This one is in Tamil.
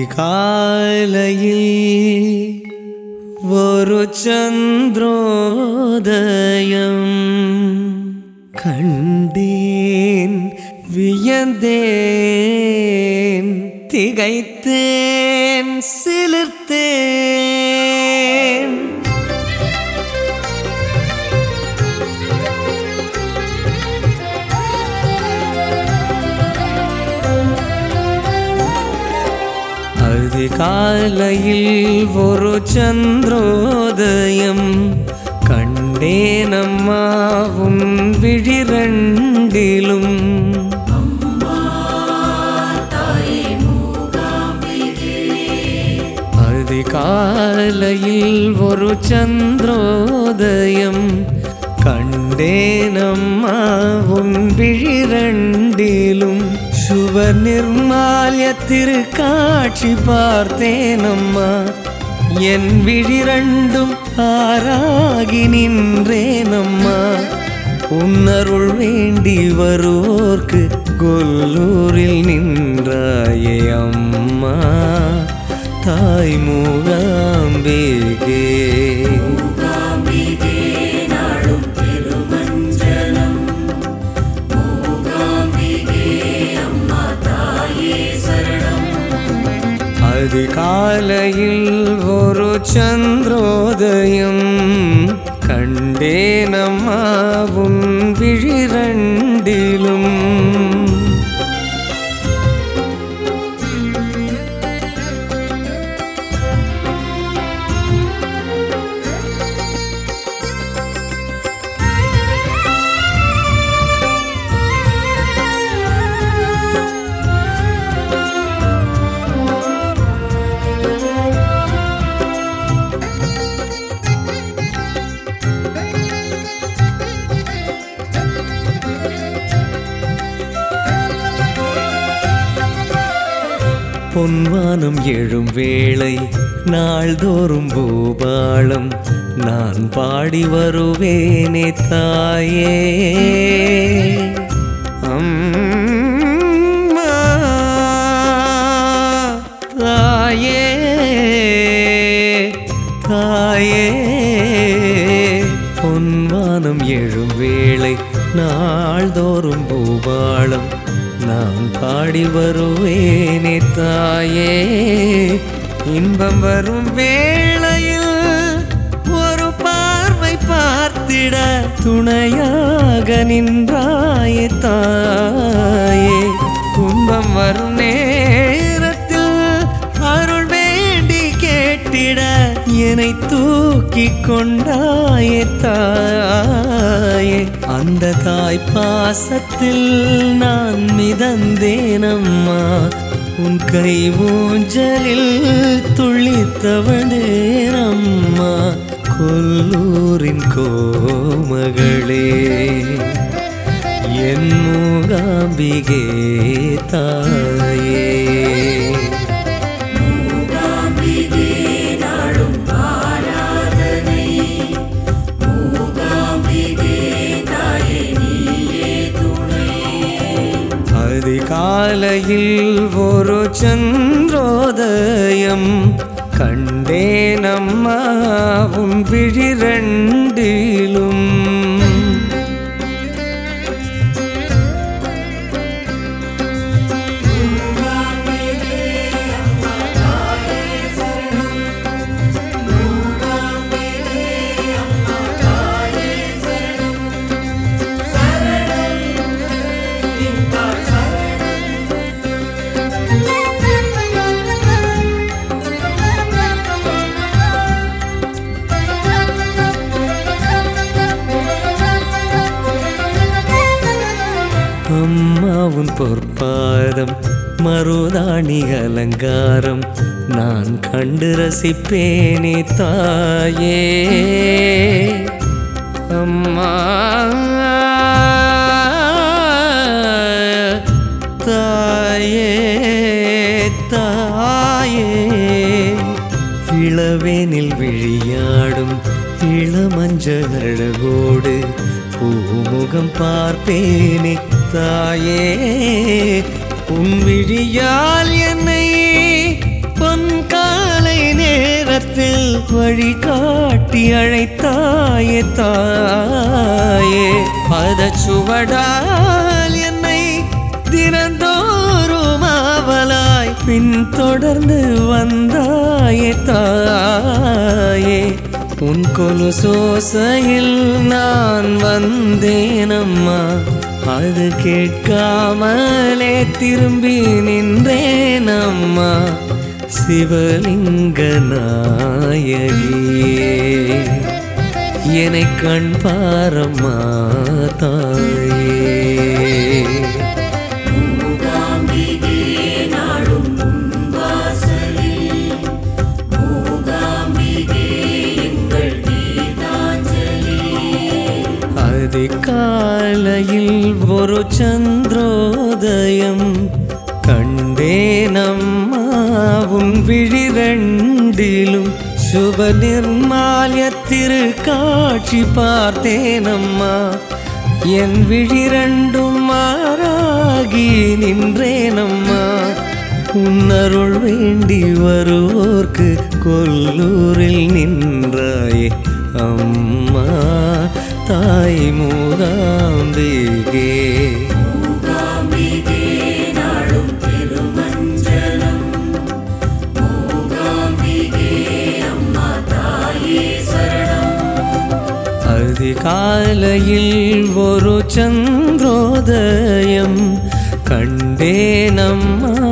அதிகாலையில் ஒரு சந்திரோதயம் கண்டேன் வியந்தேன் திகைத்தேன் சிலிர்த்த அதிகாலையில் ஒரு சந்திரோதயம் கண்டேனம்மா உன் விழிரண்டிலும். அதிகாலையில் ஒரு சந்திரோதயம் கண்டேனம்மா உன் விழிரண்டிலும். சுவ நிர்மால்ய திருக்காட்சி பார்த்தேனம்மா. என் விழிரண்டும் ஆறாகி நின்றேனம்மா. உன்னருள் வேண்டி வருவோர்க்கு கொல்லூரில் நின்றாயே அம்மா. தாய் மூகாம்பேகே. அதிகாலையில் ஒரு சந்திரோதயம். கண்டேனம்மா உன் விழிரண்டிலும் பொன்வானம் எழும் வேளை நாள்தோறும் பூபாளம் நான் பாடி வருவேனே தாயே. அம்மா தாயே தாயே. பொன்வானம் எழும் வேளை நாள்தோறும் பூபாளம் நான் பாடி வருவேனே தாயே. இன்பம் வரும் வேளையில் ஒரு பார்வை பார்த்திட துணையாக நின்றாயே தாயே. துன்பம் வரும் நேரத்தில் அருள் வேண்டி கேட்டிட என்னை தூக்கி கொண்டாயே தாயே. அந்த தாய் பாசத்தில் நான் மிதந்தேனம்மா. உன் கை ஊஞ்சலில் துளித்தவனேனம்மா கொல்லூரின் கோமகளே. என் மூகாம்பிகே தாய். அதிகாலையில் ஒரு சந்திரோதயம். கண்டேனம்மா உன் விழிரண்டிலும் உன் பொற்பாதம் மருதாணி அலங்காரம். நான் கண்டு ரசிப்பேனே தாயே. அம்மா. தாயே தாயே. இளவேனில் விழியாடும் இளமஞ்சள் அழகோடு பூமுகம் பார்ப்பேனே. தாயே உன் விழியால் என்னை பொன் காலை நேரத்தில் வழிகாட்டி அழைத்தாயே தாயே. பதச்சுவடால் என்னை தினந்தோறும் அவலாய் பின் தொடர்ந்து வந்தாயே தாயே. உன் கொலு சோசையில் நான் வந்தேனம்மா. அது கேட்காமலே திரும்பி நின்றேனம்மா. சிவலிங்க நாயகியே என்னை கண் பாரம்மா தாய். அதிகாலையில் ஒரு சந்திரோதயம். கண்டே நம்மாவும் விழிரண்டிலும் சுப நிர்மால்ய திருக்காட்சி பார்த்தேனம்மா என் விழிரண்டும் மாறாகி நின்றேனம்மா உன்னருள் வேண்டி வருவோர்க்கு கொல்லூரில் நின்றாயே அம்மா. தாய் மூகாம்பிகே. அதிகாலையில் ஒரு சந்திரோதயம் கண்டேனம்மா.